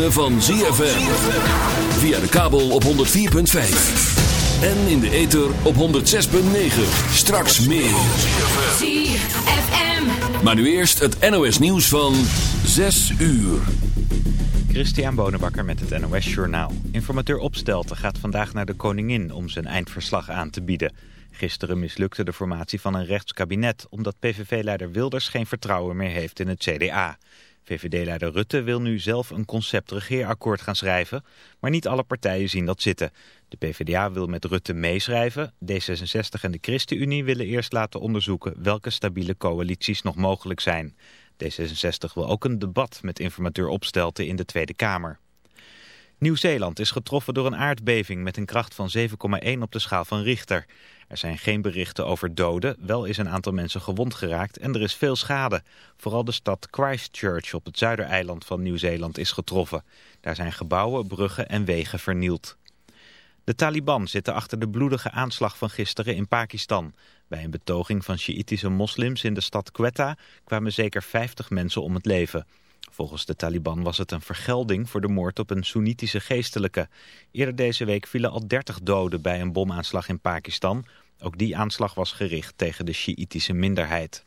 Ritme van ZFM. Via de kabel op 104.5. En in de ether op 106.9. Straks meer. ZFM. Maar nu eerst het NOS nieuws van 6 uur. Christian Bonenbakker met het NOS Journaal. Informateur Opstelten gaat vandaag naar de koningin om zijn eindverslag aan te bieden. Gisteren mislukte de formatie van een rechtskabinet... omdat PVV-leider Wilders geen vertrouwen meer heeft in het CDA. VVD-leider Rutte wil nu zelf een concept regeerakkoord gaan schrijven... maar niet alle partijen zien dat zitten. De PvdA wil met Rutte meeschrijven. D66 en de ChristenUnie willen eerst laten onderzoeken... welke stabiele coalities nog mogelijk zijn. D66 wil ook een debat met informateur Opstelten in de Tweede Kamer. Nieuw-Zeeland is getroffen door een aardbeving met een kracht van 7,1 op de schaal van Richter. Er zijn geen berichten over doden, wel is een aantal mensen gewond geraakt en er is veel schade. Vooral de stad Christchurch op het zuidereiland van Nieuw-Zeeland is getroffen. Daar zijn gebouwen, bruggen en wegen vernield. De Taliban zitten achter de bloedige aanslag van gisteren in Pakistan. Bij een betoging van Sjiïtische moslims in de stad Quetta kwamen zeker 50 mensen om het leven. Volgens de Taliban was het een vergelding voor de moord op een Soenitische geestelijke. Eerder deze week vielen al 30 doden bij een bomaanslag in Pakistan. Ook die aanslag was gericht tegen de Sjiïtische minderheid.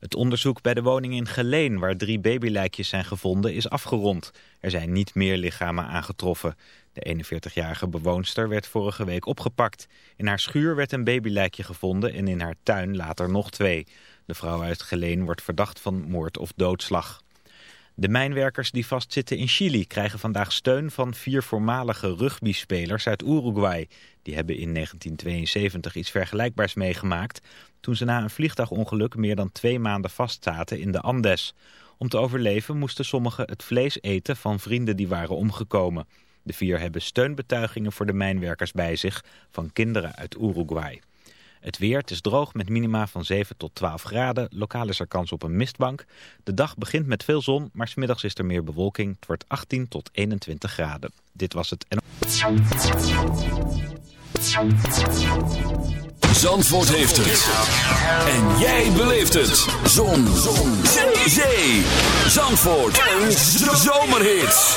Het onderzoek bij de woning in Geleen, waar drie babylijkjes zijn gevonden, is afgerond. Er zijn niet meer lichamen aangetroffen. De 41-jarige bewoonster werd vorige week opgepakt. In haar schuur werd een babylijkje gevonden en in haar tuin later nog twee. De vrouw uit Geleen wordt verdacht van moord of doodslag. De mijnwerkers die vastzitten in Chili krijgen vandaag steun van vier voormalige rugbyspelers uit Uruguay. Die hebben in 1972 iets vergelijkbaars meegemaakt toen ze na een vliegtuigongeluk meer dan twee maanden vastzaten in de Andes. Om te overleven moesten sommigen het vlees eten van vrienden die waren omgekomen. De vier hebben steunbetuigingen voor de mijnwerkers bij zich van kinderen uit Uruguay. Het weer, het is droog met minima van 7 tot 12 graden. Lokaal is er kans op een mistbank. De dag begint met veel zon, maar smiddags is er meer bewolking. Het wordt 18 tot 21 graden. Dit was het... Zandvoort heeft het. En jij beleeft het. Zon. Zon. Zee. Zandvoort. Een zomerhit.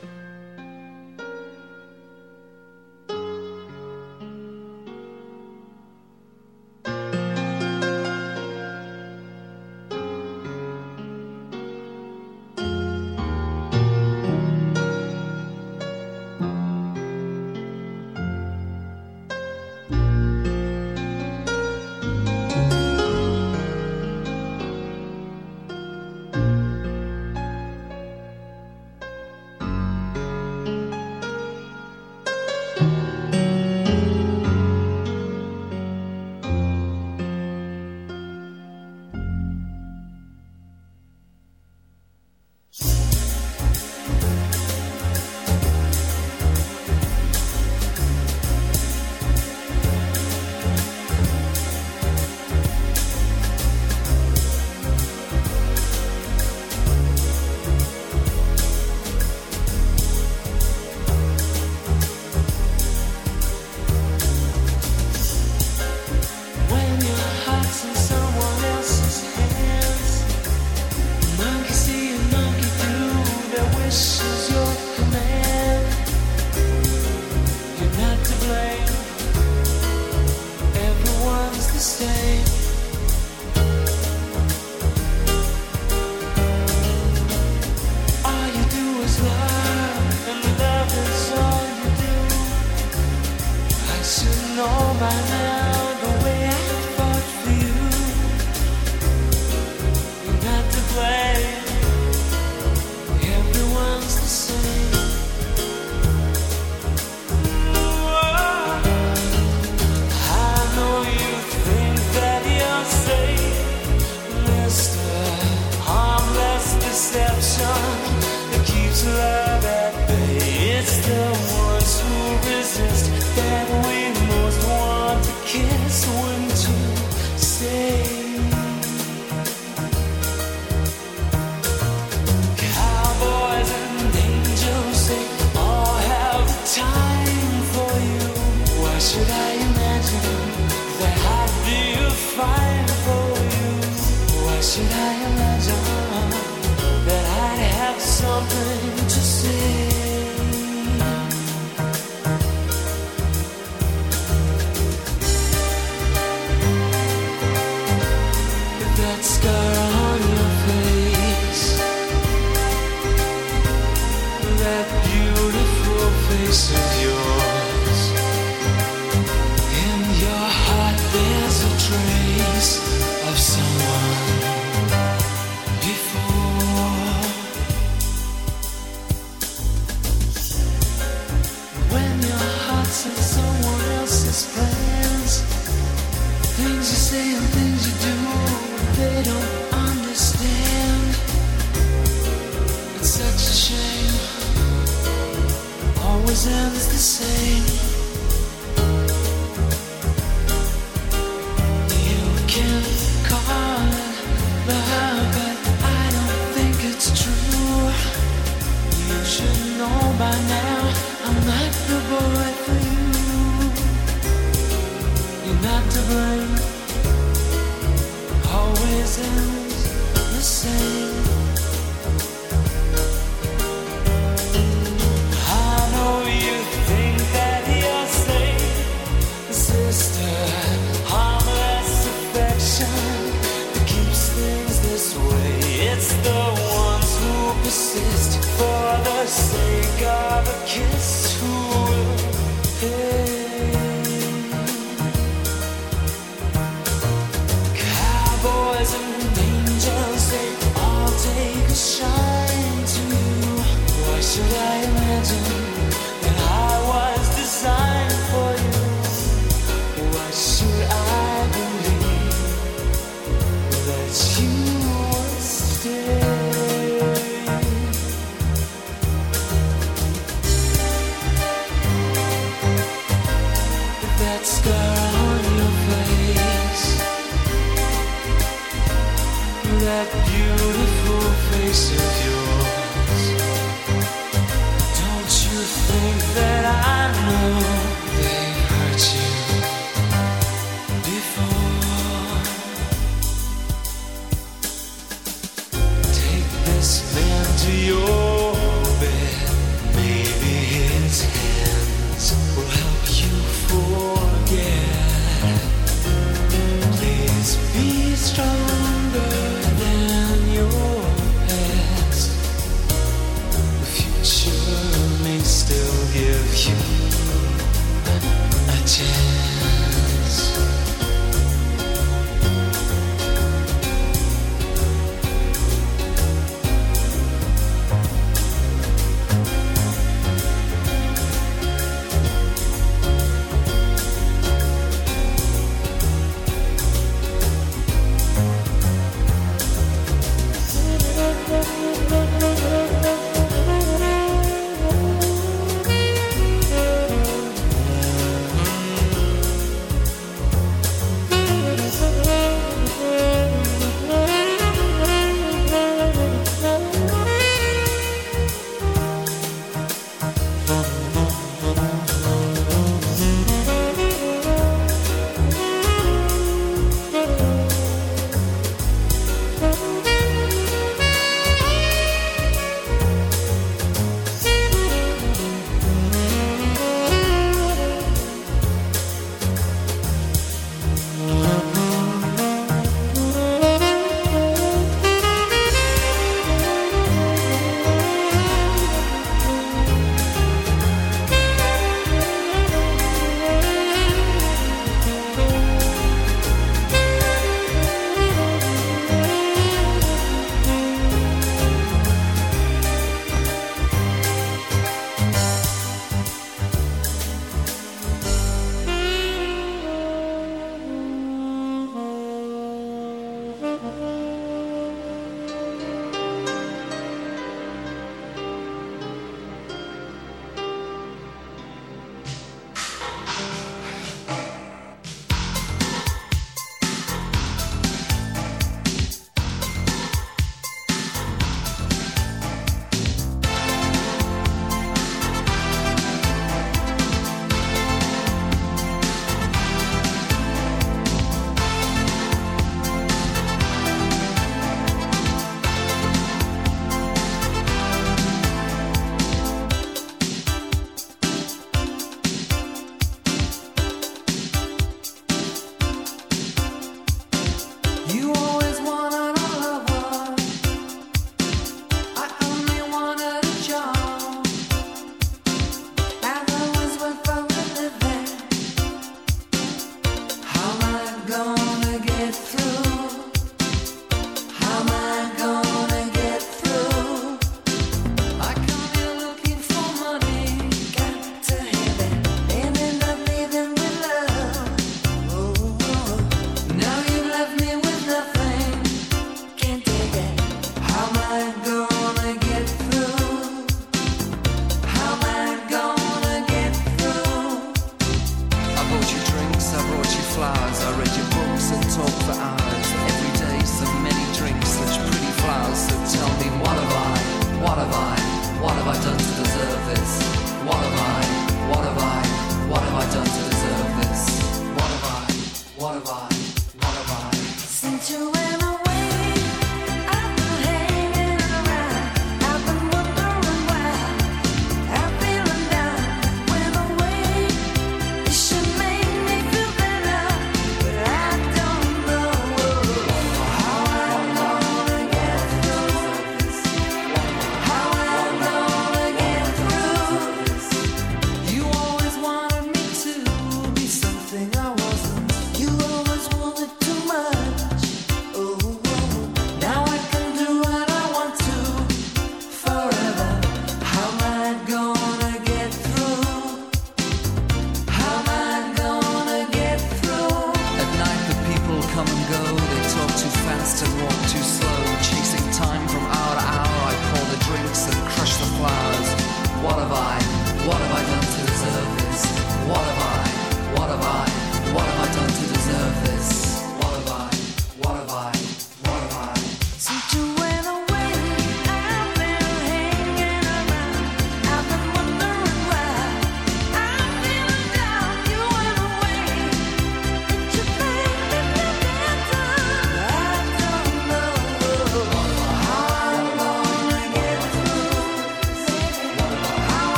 By now I'm not the boy listen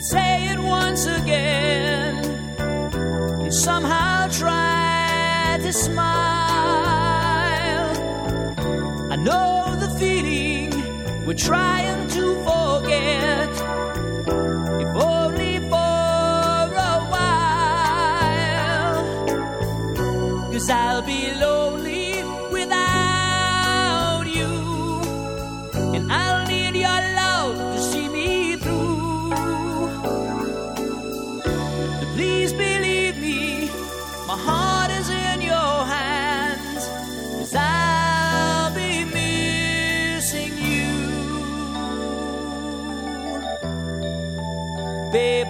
Let's say it once again. You somehow try to smile. I know the feeling we're trying to forget. If only for a while. Cause I'll be low.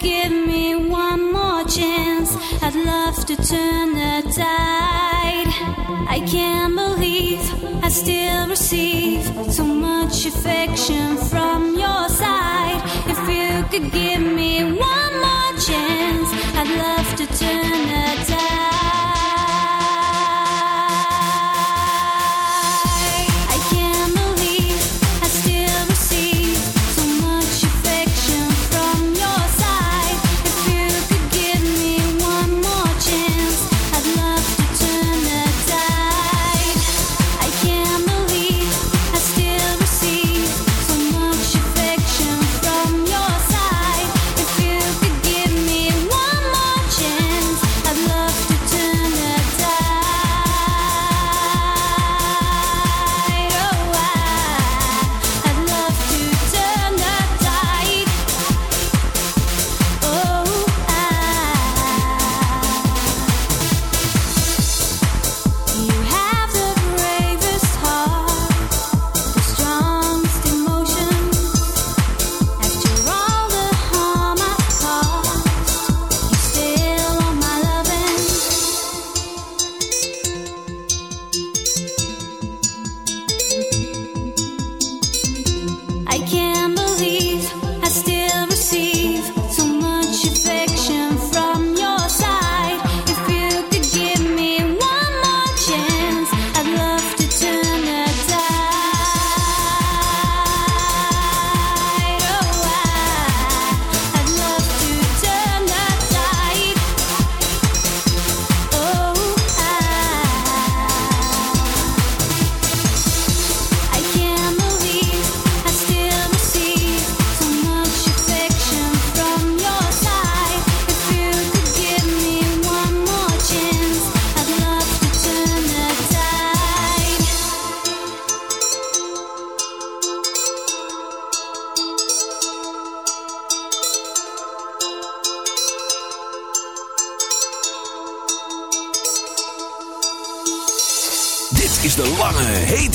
give me